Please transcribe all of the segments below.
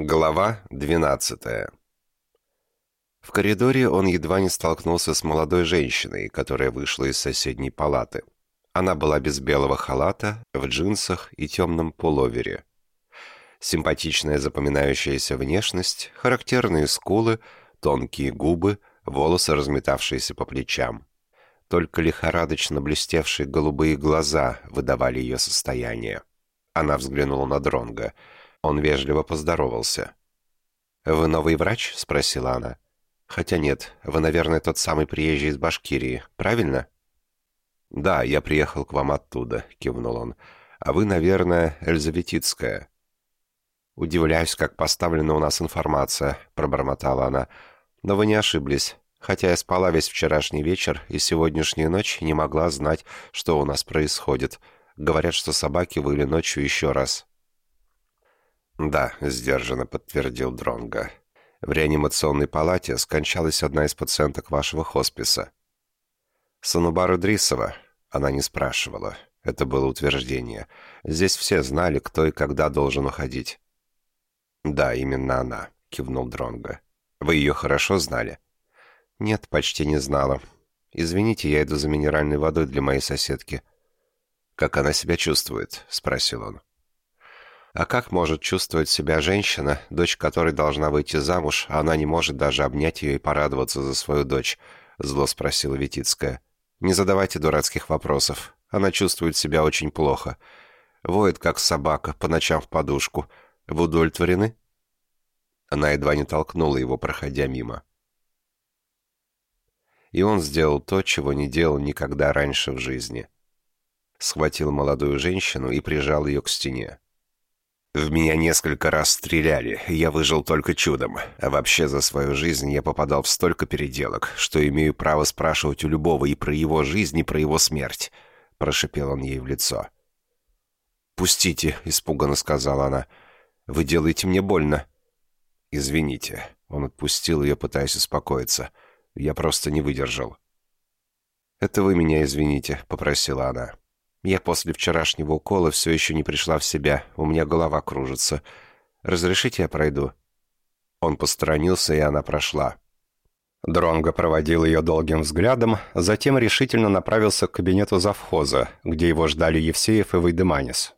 Глава 12 В коридоре он едва не столкнулся с молодой женщиной, которая вышла из соседней палаты. Она была без белого халата, в джинсах и темном пуловере. Симпатичная запоминающаяся внешность, характерные скулы, тонкие губы, волосы, разметавшиеся по плечам. Только лихорадочно блестевшие голубые глаза выдавали ее состояние. Она взглянула на Дронга. Он вежливо поздоровался. «Вы новый врач?» — спросила она. «Хотя нет, вы, наверное, тот самый приезжий из Башкирии, правильно?» «Да, я приехал к вам оттуда», — кивнул он. «А вы, наверное, Эльзаветицкая». «Удивляюсь, как поставлена у нас информация», — пробормотала она. «Но вы не ошиблись. Хотя я спала весь вчерашний вечер и сегодняшнюю ночь не могла знать, что у нас происходит. Говорят, что собаки выли ночью еще раз». «Да», — сдержанно подтвердил Дронга. «В реанимационной палате скончалась одна из пациенток вашего хосписа». «Санубар Идрисова?» Она не спрашивала. Это было утверждение. Здесь все знали, кто и когда должен уходить. «Да, именно она», — кивнул Дронга. «Вы ее хорошо знали?» «Нет, почти не знала. Извините, я иду за минеральной водой для моей соседки». «Как она себя чувствует?» — спросил он. А как может чувствовать себя женщина, дочь которой должна выйти замуж, а она не может даже обнять ее и порадоваться за свою дочь? Зло спросила Витицкая. Не задавайте дурацких вопросов. Она чувствует себя очень плохо. Воет, как собака, по ночам в подушку. Вы удовлетворены? Она едва не толкнула его, проходя мимо. И он сделал то, чего не делал никогда раньше в жизни. Схватил молодую женщину и прижал ее к стене. В меня несколько раз стреляли, я выжил только чудом. А вообще за свою жизнь я попадал в столько переделок, что имею право спрашивать у любого и про его жизнь, и про его смерть. Прошипел он ей в лицо. «Пустите», — испуганно сказала она. «Вы делаете мне больно». «Извините». Он отпустил ее, пытаясь успокоиться. «Я просто не выдержал». «Это вы меня извините», — попросила она. Я после вчерашнего укола все еще не пришла в себя, у меня голова кружится. Разрешите я пройду?» Он посторонился, и она прошла. Дронго проводил ее долгим взглядом, затем решительно направился к кабинету завхоза, где его ждали Евсеев и Вайдеманис.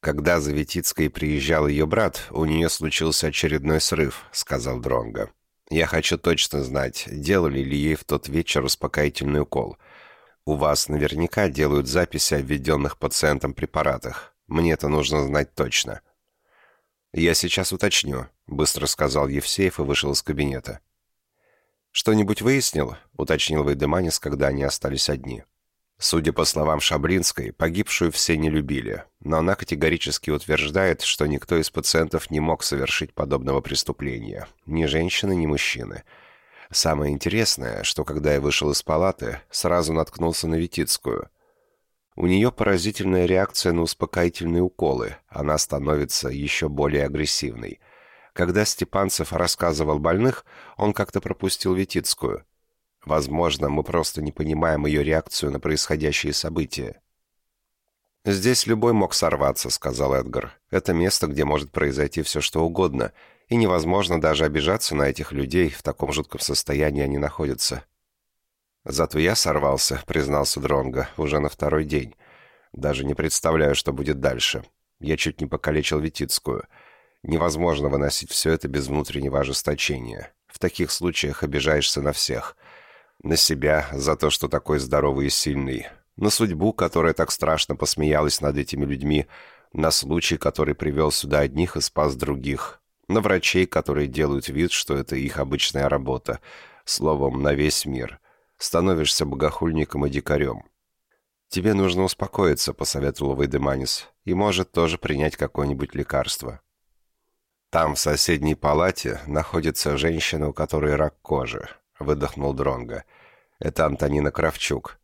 «Когда за Витицкой приезжал ее брат, у нее случился очередной срыв», — сказал Дронго. «Я хочу точно знать, делали ли ей в тот вечер успокоительный укол. У вас наверняка делают записи о введенных пациентам препаратах. Мне это нужно знать точно». «Я сейчас уточню», — быстро сказал Евсеев и вышел из кабинета. «Что-нибудь выяснил?» — уточнил Вайдеманис, когда они остались одни. Судя по словам Шаблинской, погибшую все не любили, но она категорически утверждает, что никто из пациентов не мог совершить подобного преступления. Ни женщины, ни мужчины. Самое интересное, что когда я вышел из палаты, сразу наткнулся на Витицкую. У нее поразительная реакция на успокоительные уколы, она становится еще более агрессивной. Когда Степанцев рассказывал больных, он как-то пропустил Витицкую. Возможно, мы просто не понимаем ее реакцию на происходящие события. «Здесь любой мог сорваться», — сказал Эдгар. «Это место, где может произойти все, что угодно, и невозможно даже обижаться на этих людей, в таком жутком состоянии они находятся. «Зато я сорвался», — признался Дронго, уже на второй день. «Даже не представляю, что будет дальше. Я чуть не покалечил Витицкую. Невозможно выносить все это без внутреннего ожесточения. В таких случаях обижаешься на всех. На себя за то, что такой здоровый и сильный. На судьбу, которая так страшно посмеялась над этими людьми. На случай, который привел сюда одних и спас других на врачей, которые делают вид, что это их обычная работа, словом, на весь мир. Становишься богохульником и дикарем. «Тебе нужно успокоиться», — посоветовал Вейдеманис, «и, может, тоже принять какое-нибудь лекарство». «Там, в соседней палате, находится женщина, у которой рак кожи», — выдохнул Дронга. «Это Антонина Кравчук.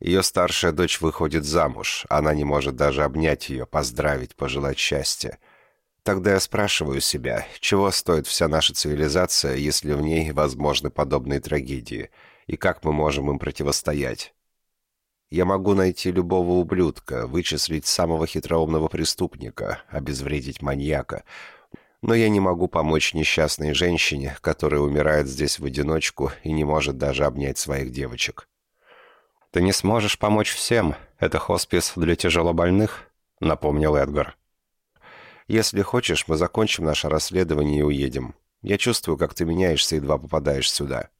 Ее старшая дочь выходит замуж, она не может даже обнять ее, поздравить, пожелать счастья». Тогда я спрашиваю себя, чего стоит вся наша цивилизация, если в ней возможны подобные трагедии, и как мы можем им противостоять? Я могу найти любого ублюдка, вычислить самого хитроумного преступника, обезвредить маньяка, Но я не могу помочь несчастной женщине, которая умирает здесь в одиночку и не может даже обнять своих девочек. «Ты не сможешь помочь всем. Это хоспис для тяжелобольных», — напомнил Эдгар. «Если хочешь, мы закончим наше расследование и уедем. Я чувствую, как ты меняешься, едва попадаешь сюда».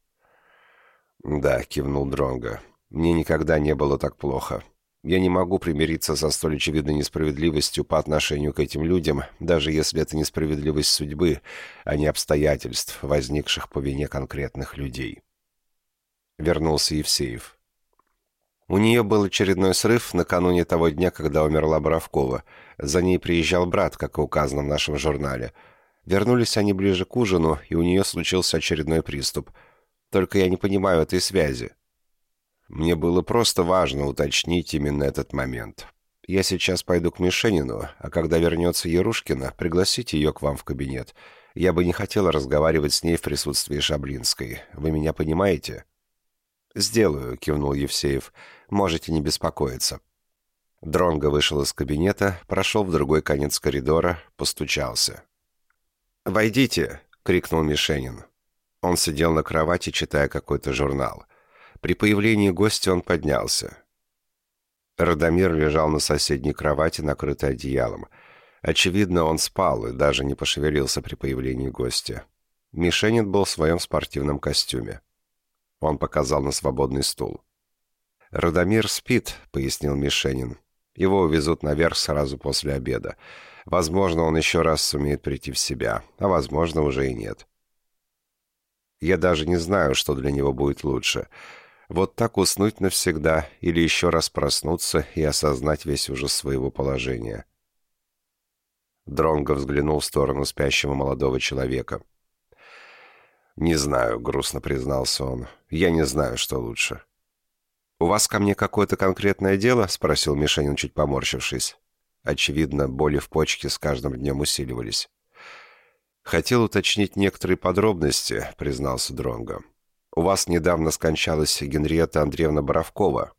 «Да», — кивнул Дронго. «Мне никогда не было так плохо. Я не могу примириться со столь очевидной несправедливостью по отношению к этим людям, даже если это несправедливость судьбы, а не обстоятельств, возникших по вине конкретных людей». Вернулся Евсеев. У нее был очередной срыв накануне того дня, когда умерла Боровкова. За ней приезжал брат, как и указано в нашем журнале. Вернулись они ближе к ужину, и у нее случился очередной приступ. Только я не понимаю этой связи. Мне было просто важно уточнить именно этот момент. Я сейчас пойду к Мишенину, а когда вернется Ярушкина, пригласите ее к вам в кабинет. Я бы не хотела разговаривать с ней в присутствии Шаблинской. Вы меня понимаете?» «Сделаю», — кивнул Евсеев. «Можете не беспокоиться». Дронго вышел из кабинета, прошел в другой конец коридора, постучался. «Войдите!» — крикнул Мишенин. Он сидел на кровати, читая какой-то журнал. При появлении гостя он поднялся. Радомир лежал на соседней кровати, накрытый одеялом. Очевидно, он спал и даже не пошевелился при появлении гостя. Мишенин был в своем спортивном костюме. Он показал на свободный стул. «Радомир спит», — пояснил Мишенин. «Его увезут наверх сразу после обеда. Возможно, он еще раз сумеет прийти в себя, а возможно, уже и нет. Я даже не знаю, что для него будет лучше. Вот так уснуть навсегда или еще раз проснуться и осознать весь ужас своего положения». Дронго взглянул в сторону спящего молодого человека. «Не знаю», — грустно признался он. «Я не знаю, что лучше». «У вас ко мне какое-то конкретное дело?» — спросил Мишанин, чуть поморщившись. Очевидно, боли в почке с каждым днем усиливались. «Хотел уточнить некоторые подробности», — признался Дронго. «У вас недавно скончалась Генриетта Андреевна Боровкова».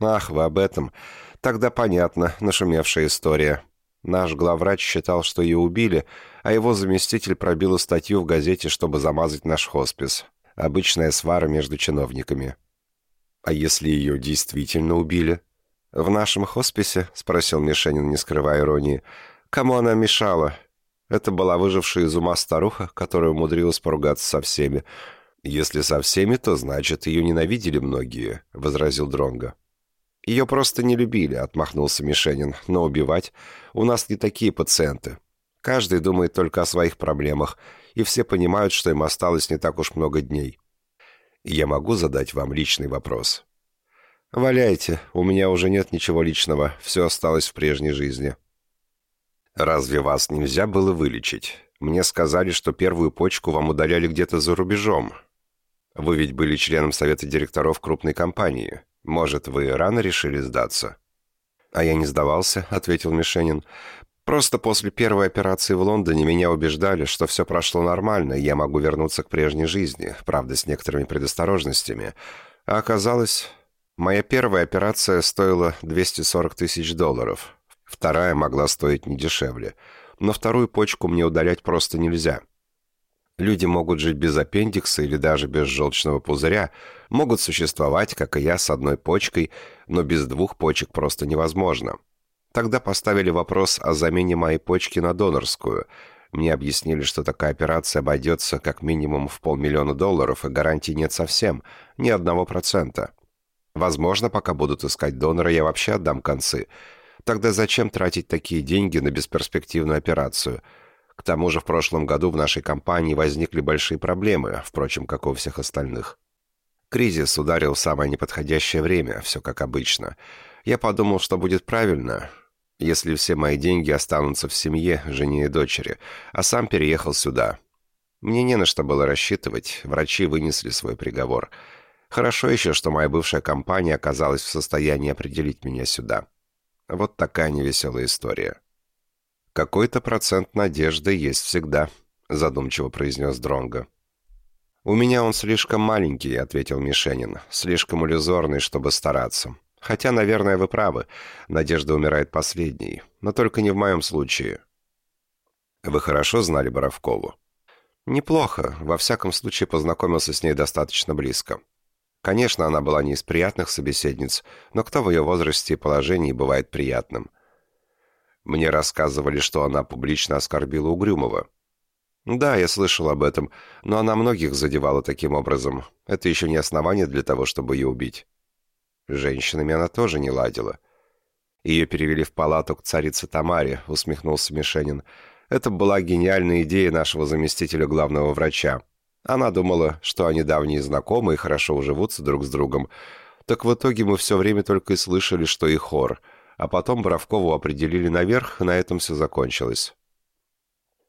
«Ах, вы об этом. Тогда понятно, нашумевшая история. Наш главврач считал, что ее убили, а его заместитель пробил статью в газете, чтобы замазать наш хоспис. Обычная свара между чиновниками. А если ее действительно убили? В нашем хосписе, спросил Мишенин, не скрывая иронии, кому она мешала? Это была выжившая из ума старуха, которая умудрилась поругаться со всеми. Если со всеми, то значит, ее ненавидели многие, возразил Дронга. Ее просто не любили, отмахнулся Мишенин. Но убивать? У нас не такие пациенты. Каждый думает только о своих проблемах, и все понимают, что им осталось не так уж много дней. Я могу задать вам личный вопрос? Валяйте, у меня уже нет ничего личного, все осталось в прежней жизни. Разве вас нельзя было вылечить? Мне сказали, что первую почку вам удаляли где-то за рубежом. Вы ведь были членом совета директоров крупной компании. Может, вы рано решили сдаться?» «А я не сдавался», — ответил Мишенин. «Просто после первой операции в Лондоне меня убеждали, что все прошло нормально, и я могу вернуться к прежней жизни, правда, с некоторыми предосторожностями. А оказалось, моя первая операция стоила 240 тысяч долларов. Вторая могла стоить не дешевле. Но вторую почку мне удалять просто нельзя. Люди могут жить без аппендикса или даже без желчного пузыря, могут существовать, как и я, с одной почкой, но без двух почек просто невозможно. Тогда поставили вопрос о замене моей почки на донорскую. Мне объяснили, что такая операция обойдется как минимум в полмиллиона долларов, и гарантии нет совсем, ни одного процента. Возможно, пока будут искать донора, я вообще отдам концы. Тогда зачем тратить такие деньги на бесперспективную операцию – к тому же в прошлом году в нашей компании возникли большие проблемы, впрочем, как у всех остальных. Кризис ударил в самое неподходящее время, все как обычно. Я подумал, что будет правильно, если все мои деньги останутся в семье, жене и дочери, а сам переехал сюда. Мне не на что было рассчитывать, врачи вынесли свой приговор. Хорошо еще, что моя бывшая компания оказалась в состоянии определить меня сюда. Вот такая невеселая история. «Какой-то процент надежды есть всегда», — задумчиво произнес Дронго. «У меня он слишком маленький», — ответил Мишенин. «Слишком иллюзорный, чтобы стараться. Хотя, наверное, вы правы. Надежда умирает последней. Но только не в моем случае». Вы хорошо знали Боровкову? Неплохо. Во всяком случае, познакомился с ней достаточно близко. Конечно, она была не из приятных собеседниц, но кто в ее возрасте и положении бывает приятным? Мне рассказывали, что она публично оскорбила Угрюмова. Да, я слышал об этом, но она многих задевала таким образом. Это еще не основание для того, чтобы ее убить. Женщинами она тоже не ладила. Ее перевели в палату к царице Тамаре, усмехнулся Мишенин. Это была гениальная идея нашего заместителя главного врача. Она думала, что они давние знакомые и хорошо уживутся друг с другом. Так в итоге мы все время только и слышали, что и хор. А потом Боровкову определили наверх, и на этом все закончилось.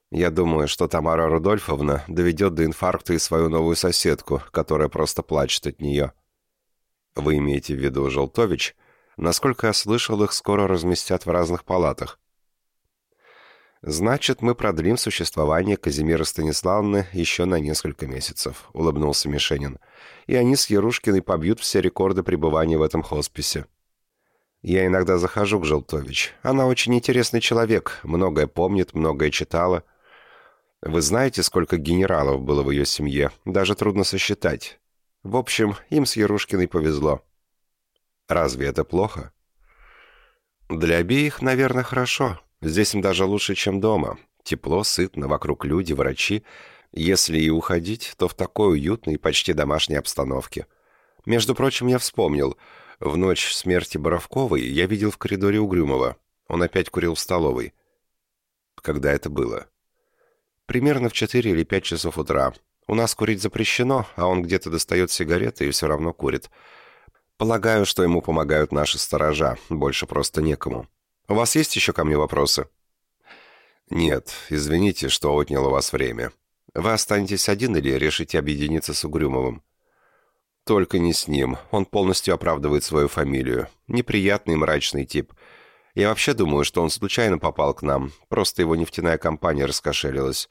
Я думаю, что Тамара Рудольфовна доведет до инфаркта и свою новую соседку, которая просто плачет от нее. Вы имеете в виду Желтович? Насколько я слышал, их скоро разместят в разных палатах. «Значит, мы продлим существование Казимира Станиславовны еще на несколько месяцев», — улыбнулся Мишенин. «И они с Ярушкиной побьют все рекорды пребывания в этом хосписе». «Я иногда захожу к Желтович. Она очень интересный человек, многое помнит, многое читала. Вы знаете, сколько генералов было в ее семье? Даже трудно сосчитать. В общем, им с Ярушкиной повезло». «Разве это плохо?» «Для обеих, наверное, хорошо». Здесь им даже лучше, чем дома. Тепло, сытно, вокруг люди, врачи. Если и уходить, то в такой уютной, почти домашней обстановке. Между прочим, я вспомнил. В ночь смерти Боровковой я видел в коридоре Угрюмова. Он опять курил в столовой. Когда это было? Примерно в 4 или 5 часов утра. У нас курить запрещено, а он где-то достает сигареты и все равно курит. Полагаю, что ему помогают наши сторожа. Больше просто некому. У вас есть еще ко мне вопросы?» «Нет, извините, что отняло у вас время. Вы останетесь один или решите объединиться с Угрюмовым?» «Только не с ним. Он полностью оправдывает свою фамилию. Неприятный мрачный тип. Я вообще думаю, что он случайно попал к нам. Просто его нефтяная компания раскошелилась.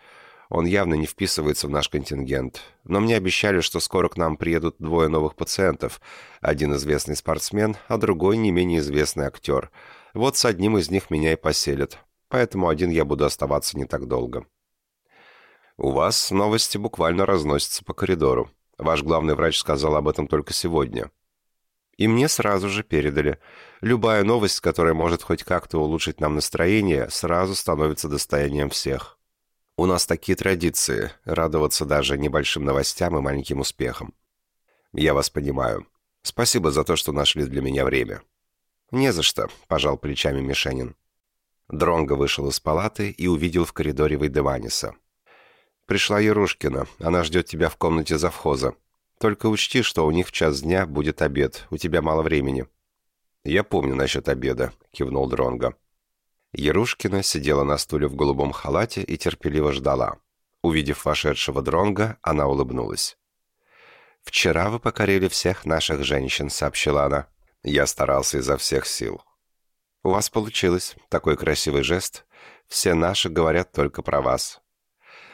Он явно не вписывается в наш контингент. Но мне обещали, что скоро к нам приедут двое новых пациентов. Один известный спортсмен, а другой не менее известный актер». Вот с одним из них меня и поселят. Поэтому один я буду оставаться не так долго. У вас новости буквально разносятся по коридору. Ваш главный врач сказал об этом только сегодня. И мне сразу же передали. Любая новость, которая может хоть как-то улучшить нам настроение, сразу становится достоянием всех. У нас такие традиции — радоваться даже небольшим новостям и маленьким успехам. Я вас понимаю. Спасибо за то, что нашли для меня время. «Не за что», — пожал плечами Мишенин. Дронго вышел из палаты и увидел в коридоре Вейдеманиса. «Пришла Ярушкина. Она ждет тебя в комнате завхоза. Только учти, что у них в час дня будет обед. У тебя мало времени». «Я помню насчет обеда», — кивнул Дронго. Ярушкина сидела на стуле в голубом халате и терпеливо ждала. Увидев вошедшего Дронга, она улыбнулась. «Вчера вы покорили всех наших женщин», — сообщила она. Я старался изо всех сил. У вас получилось. Такой красивый жест. Все наши говорят только про вас.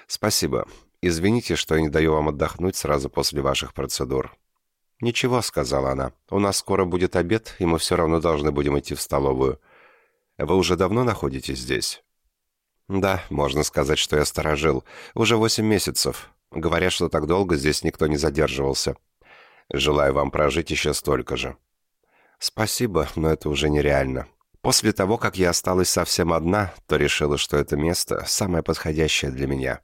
Спасибо. Извините, что не даю вам отдохнуть сразу после ваших процедур. «Ничего», — сказала она. «У нас скоро будет обед, и мы все равно должны будем идти в столовую. Вы уже давно находитесь здесь?» «Да, можно сказать, что я сторожил. Уже восемь месяцев. Говорят, что так долго здесь никто не задерживался. Желаю вам прожить еще столько же». «Спасибо, но это уже нереально. После того, как я осталась совсем одна, то решила, что это место самое подходящее для меня».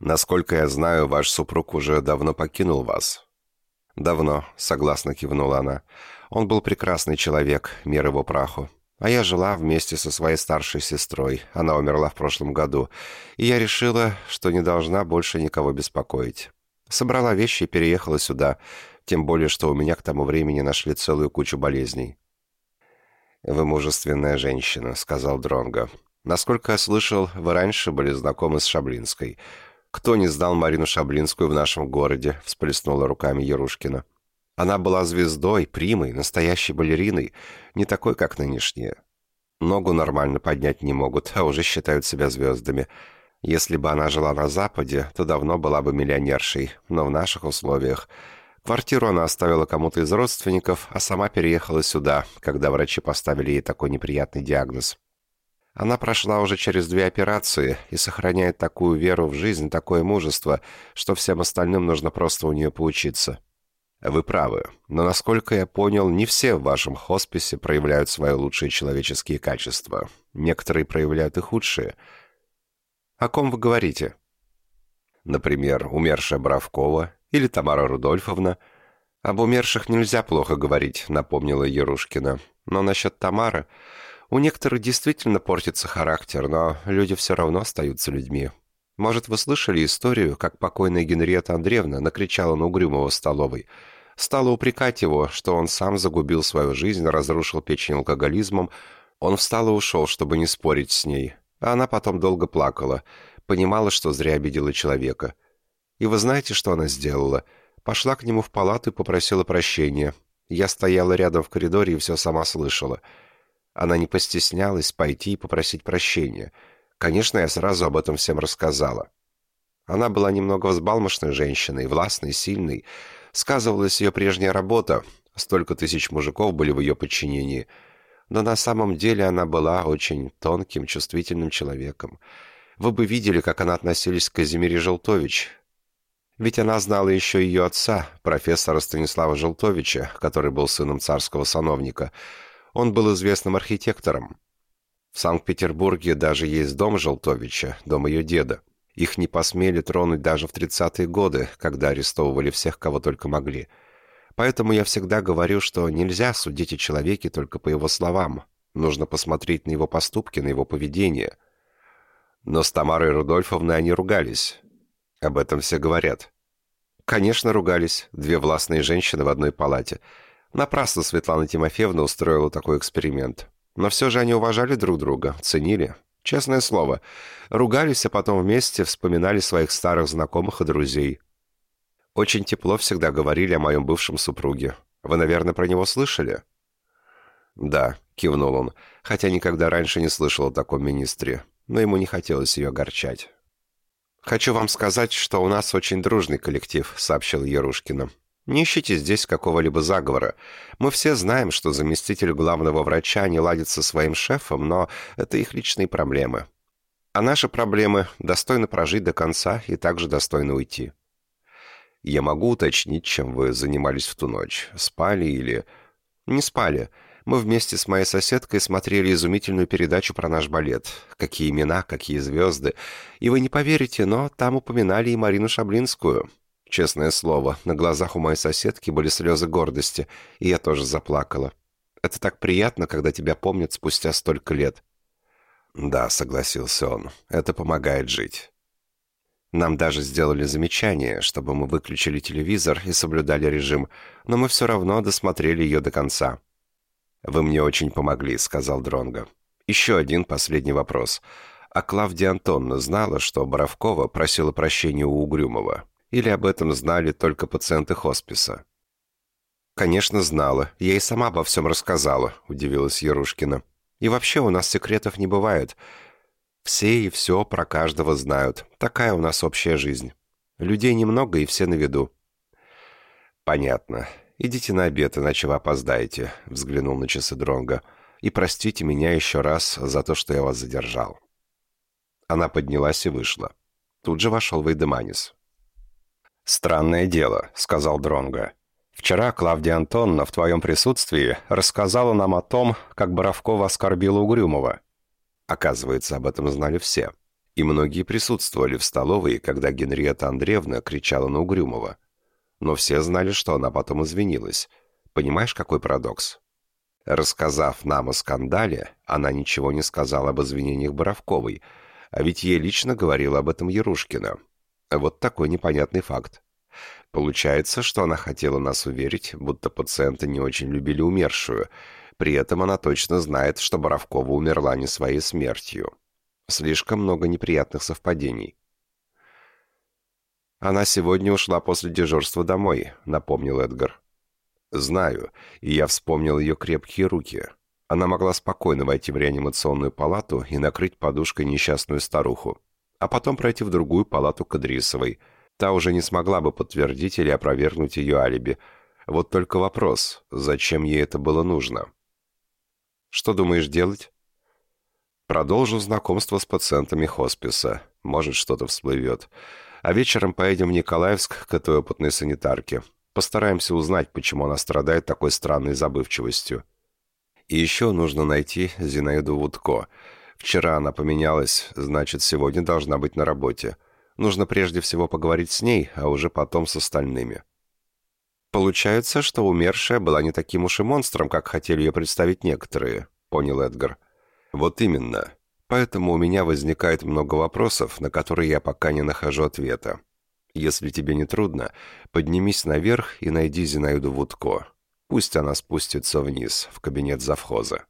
«Насколько я знаю, ваш супруг уже давно покинул вас». «Давно», — согласно кивнула она. «Он был прекрасный человек, мир его праху. А я жила вместе со своей старшей сестрой. Она умерла в прошлом году. И я решила, что не должна больше никого беспокоить. Собрала вещи и переехала сюда, тем более, что у меня к тому времени нашли целую кучу болезней. «Вы мужественная женщина», — сказал Дронго. «Насколько я слышал, вы раньше были знакомы с Шаблинской. Кто не сдал Марину Шаблинскую в нашем городе?» — всплеснула руками Ярушкина. «Она была звездой, примой, настоящей балериной, не такой, как нынешняя. Ногу нормально поднять не могут, а уже считают себя звездами. Если бы она жила на Западе, то давно была бы миллионершей, но в наших условиях...» Квартиру она оставила кому-то из родственников, а сама переехала сюда, когда врачи поставили ей такой неприятный диагноз. Она прошла уже через две операции и сохраняет такую веру в жизнь, такое мужество, что всем остальным нужно просто у нее поучиться. Вы правы, но, насколько я понял, не все в вашем хосписе проявляют свои лучшие человеческие качества. Некоторые проявляют и худшие. О ком вы говорите? Например, умершая Бравкова или Тамара Рудольфовна. Об умерших нельзя плохо говорить, напомнила Ярушкина. Но насчет Тамары... У некоторых действительно портится характер, но люди все равно остаются людьми. Может, вы слышали историю, как покойная Генриетта Андреевна накричала на Угрюмова в столовой. Стала упрекать его, что он сам загубил свою жизнь, разрушил печень алкоголизмом. Он встал и ушел, чтобы не спорить с ней. А она потом долго плакала. Понимала, что зря обидела человека. И вы знаете, что она сделала? Пошла к нему в палату и попросила прощения. Я стояла рядом в коридоре и все сама слышала. Она не постеснялась пойти и попросить прощения. Конечно, я сразу об этом всем рассказала. Она была немного взбалмошной женщиной, властной, сильной. Сказывалась ее прежняя работа. Столько тысяч мужиков были в ее подчинении. Но на самом деле она была очень тонким, чувствительным человеком. Вы бы видели, как она относилась к Казимире Желтович. Ведь она знала еще ее отца, профессора Станислава Желтовича, который был сыном царского сановника – он был известным архитектором. В Санкт-Петербурге даже есть дом Желтовича, дом ее деда. Их не посмели тронуть даже в 30-е годы, когда арестовывали всех, кого только могли. Поэтому я всегда говорю, что нельзя судить о человеке только по его словам. Нужно посмотреть на его поступки, на его поведение. Но с Тамарой Рудольфовной они ругались. Об этом все говорят. Конечно, ругались. Две властные женщины в одной палате – Напрасно Светлана Тимофеевна устроила такой эксперимент. Но все же они уважали друг друга, ценили. Честное слово. Ругались, а потом вместе вспоминали своих старых знакомых и друзей. Очень тепло всегда говорили о моем бывшем супруге. Вы, наверное, про него слышали? «Да», — кивнул он, хотя никогда раньше не слышал о таком министре, но ему не хотелось ее огорчать. «Хочу вам сказать, что у нас очень дружный коллектив», — сообщил Ярушкина. Не ищите здесь какого-либо заговора. Мы все знаем, что заместитель главного врача не ладит со своим шефом, но это их личные проблемы. А наши проблемы достойны прожить до конца и также достойны уйти. Я могу уточнить, чем вы занимались в ту ночь? Спали или... Не спали. Мы вместе с моей соседкой смотрели изумительную передачу про наш балет. Какие имена, какие звезды. И вы не поверите, но там упоминали и Марину Шаблинскую. Честное слово, на глазах у моей соседки были слезы гордости, и я тоже заплакала. Это так приятно, когда тебя помнят спустя столько лет. Да, согласился он, это помогает жить. Нам даже сделали замечание, чтобы мы выключили телевизор и соблюдали режим, но мы все равно досмотрели ее до конца. «Вы мне очень помогли», — сказал Дронго. «Еще один последний вопрос. А Клавдия Антонна знала, что Боровкова просила прощения у Угрюмова?» Или об этом знали только пациенты хосписа? «Конечно, знала. Я и сама обо всем рассказала», — удивилась Ярушкина. «И вообще у нас секретов не бывает. Все и все про каждого знают. Такая у нас общая жизнь. Людей немного, и все на виду». «Понятно. Идите на обед, иначе вы опоздаете», — взглянул на часы Дронга. «И простите меня еще раз за то, что я вас задержал». Она поднялась и вышла. Тут же вошел Вейдеманис. «Странное дело», — сказал Дронго. «Вчера Клавдия Антонна в твоем присутствии рассказала нам о том, как Боровкова оскорбила Угрюмова. Оказывается, об этом знали все. И многие присутствовали в столовой, когда Генриетта Андреевна кричала на Угрюмова. Но все знали, что она потом извинилась. Понимаешь, какой парадокс? Рассказав нам о скандале, она ничего не сказала об извинениях Боровковой, а ведь ей лично говорила об этом Ярушкина. Вот такой непонятный факт. Получается, что она хотела нас уверить, будто пациенты не очень любили умершую. При этом она точно знает, что Боровкова умерла не своей смертью. Слишком много неприятных совпадений. «Она сегодня ушла после дежурства домой», — напомнил Эдгар. «Знаю, и я вспомнил ее крепкие руки. Она могла спокойно войти в реанимационную палату и накрыть подушкой несчастную старуху а потом пройти в другую палату Кадрисовой. Та уже не смогла бы подтвердить или опровергнуть ее алиби. Вот только вопрос, зачем ей это было нужно? «Что думаешь делать?» Продолжу знакомство с пациентами хосписа. Может, что-то всплывет. А вечером поедем в Николаевск к этой опытной санитарке. Постараемся узнать, почему она страдает такой странной забывчивостью. И еще нужно найти Зинаиду Вудко. Вчера она поменялась, значит, сегодня должна быть на работе. Нужно прежде всего поговорить с ней, а уже потом с остальными. Получается, что умершая была не таким уж и монстром, как хотели ее представить некоторые, понял Эдгар. Вот именно. Поэтому у меня возникает много вопросов, на которые я пока не нахожу ответа. Если тебе не трудно, поднимись наверх и найди Зинаиду Вудко. Пусть она спустится вниз, в кабинет завхоза.